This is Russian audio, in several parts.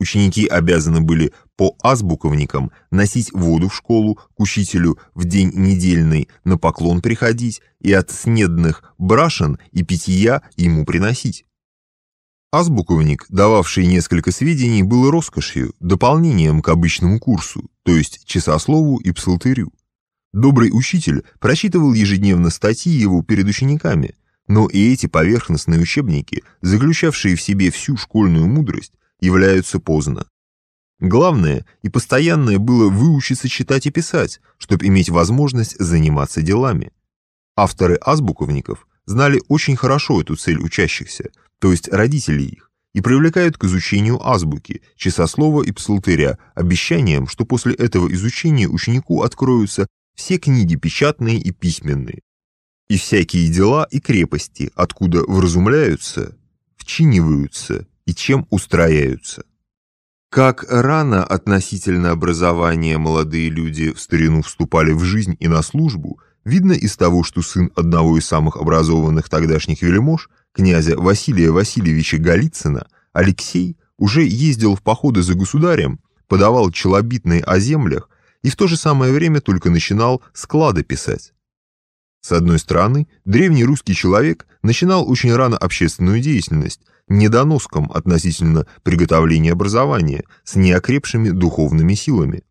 Ученики обязаны были по азбуковникам носить воду в школу, к учителю в день недельный на поклон приходить и от снедных брашен и питья ему приносить. Азбуковник, дававший несколько сведений, был роскошью, дополнением к обычному курсу, то есть часослову и псалтырю. Добрый учитель прочитывал ежедневно статьи его перед учениками, но и эти поверхностные учебники, заключавшие в себе всю школьную мудрость, являются поздно. Главное и постоянное было выучиться читать и писать, чтобы иметь возможность заниматься делами. Авторы азбуковников знали очень хорошо эту цель учащихся, то есть родителей их, и привлекают к изучению азбуки, часослова и псалтыря, обещанием, что после этого изучения ученику откроются все книги печатные и письменные, и всякие дела и крепости, откуда вразумляются, вчиниваются и чем устрояются. Как рано относительно образования молодые люди в старину вступали в жизнь и на службу, видно из того, что сын одного из самых образованных тогдашних вельмож, князя Василия Васильевича Голицына, Алексей, уже ездил в походы за государем, подавал челобитные о землях и в то же самое время только начинал склады писать. С одной стороны, древний русский человек начинал очень рано общественную деятельность, недоноском относительно приготовления образования, с неокрепшими духовными силами.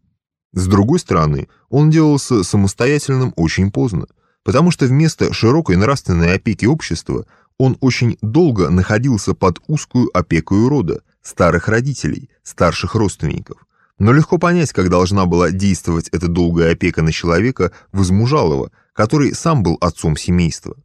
С другой стороны, он делался самостоятельным очень поздно, потому что вместо широкой нравственной опеки общества он очень долго находился под узкую опекой рода, старых родителей, старших родственников. Но легко понять, как должна была действовать эта долгая опека на человека возмужалого, который сам был отцом семейства.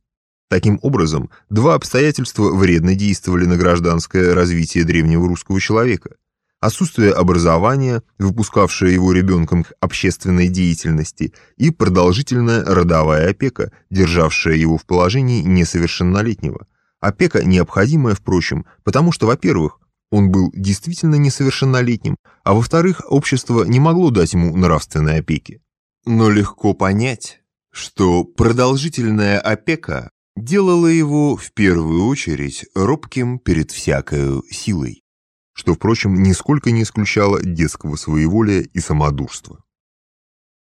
Таким образом, два обстоятельства вредно действовали на гражданское развитие древнего русского человека. Отсутствие образования, выпускавшее его ребенком к общественной деятельности, и продолжительная родовая опека, державшая его в положении несовершеннолетнего. Опека необходимая, впрочем, потому что, во-первых, он был действительно несовершеннолетним, а во-вторых, общество не могло дать ему нравственной опеки. Но легко понять, что продолжительная опека делало его в первую очередь робким перед всякою силой, что, впрочем, нисколько не исключало детского своеволия и самодурства.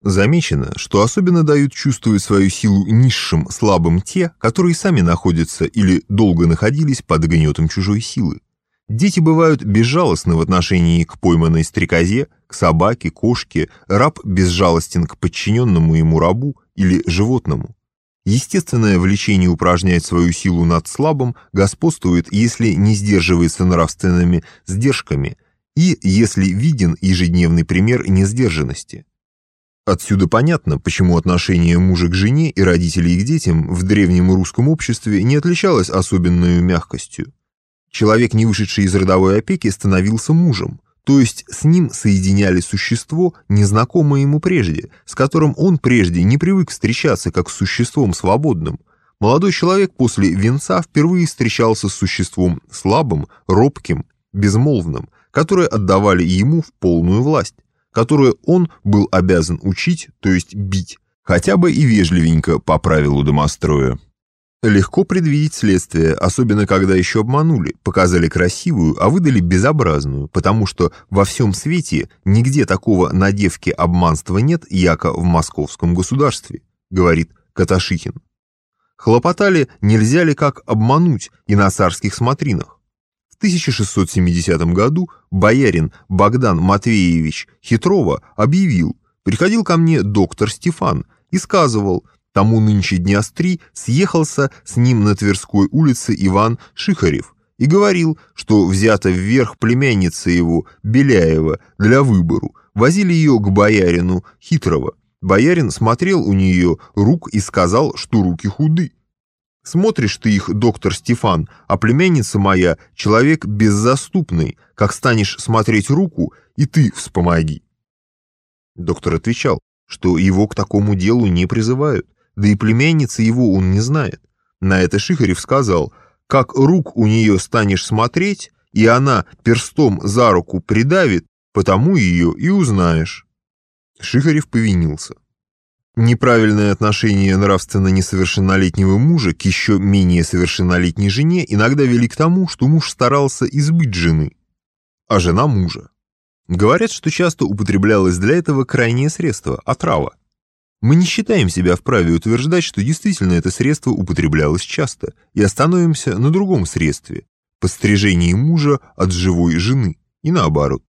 Замечено, что особенно дают чувствовать свою силу низшим, слабым те, которые сами находятся или долго находились под гнетом чужой силы. Дети бывают безжалостны в отношении к пойманной стрекозе, к собаке, кошке, раб безжалостен к подчиненному ему рабу или животному. Естественное влечение упражнять свою силу над слабым господствует, если не сдерживается нравственными сдержками и если виден ежедневный пример несдержанности. Отсюда понятно, почему отношение мужа к жене и родителей к детям в древнем русском обществе не отличалось особенной мягкостью. Человек, не вышедший из родовой опеки, становился мужем, то есть с ним соединяли существо, незнакомое ему прежде, с которым он прежде не привык встречаться как с существом свободным. Молодой человек после венца впервые встречался с существом слабым, робким, безмолвным, которое отдавали ему в полную власть, которое он был обязан учить, то есть бить, хотя бы и вежливенько по правилу домостроя. Легко предвидеть следствие, особенно когда еще обманули, показали красивую, а выдали безобразную, потому что во всем свете нигде такого на девке обманства нет, яко в московском государстве, говорит Каташихин. Хлопотали, нельзя ли как обмануть и на царских смотринах. В 1670 году боярин Богдан Матвеевич Хитрова объявил, приходил ко мне доктор Стефан и сказывал – Тому нынче дня с три съехался с ним на Тверской улице Иван Шихарев и говорил, что взята вверх племянница его, Беляева, для выбору. Возили ее к боярину Хитрого. Боярин смотрел у нее рук и сказал, что руки худы. Смотришь ты их, доктор Стефан, а племянница моя — человек беззаступный. Как станешь смотреть руку, и ты вспомоги. Доктор отвечал, что его к такому делу не призывают, да и племянницы его он не знает. На это Шихарев сказал, как рук у нее станешь смотреть, и она перстом за руку придавит, потому ее и узнаешь. Шихарев повинился. Неправильное отношение нравственно несовершеннолетнего мужа к еще менее совершеннолетней жене иногда вели к тому, что муж старался избыть жены. а жена мужа. Говорят, что часто употреблялось для этого крайнее средство – отрава. Мы не считаем себя вправе утверждать, что действительно это средство употреблялось часто, и остановимся на другом средстве – пострижении мужа от живой жены, и наоборот.